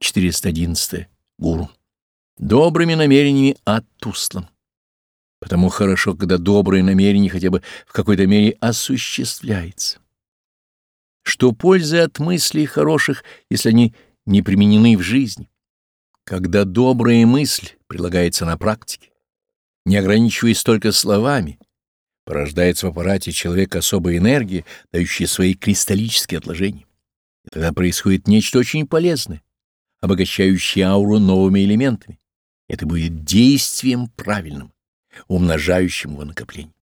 411. Гуру. Добрыми намерениями оттуслан. Потому хорошо, когда доброе намерение хотя бы в какой-то мере осуществляется. Что пользы от мыслей хороших, если они не применены в жизни? Когда добрая мысль прилагается на практике, не ограничиваясь только словами, порождается в аппарате человека особая энергия, дающая свои кристаллические отложения. И тогда происходит нечто очень полезное, обогащающее ауру новыми элементами. Это будет действием правильным, умножающим его накопление.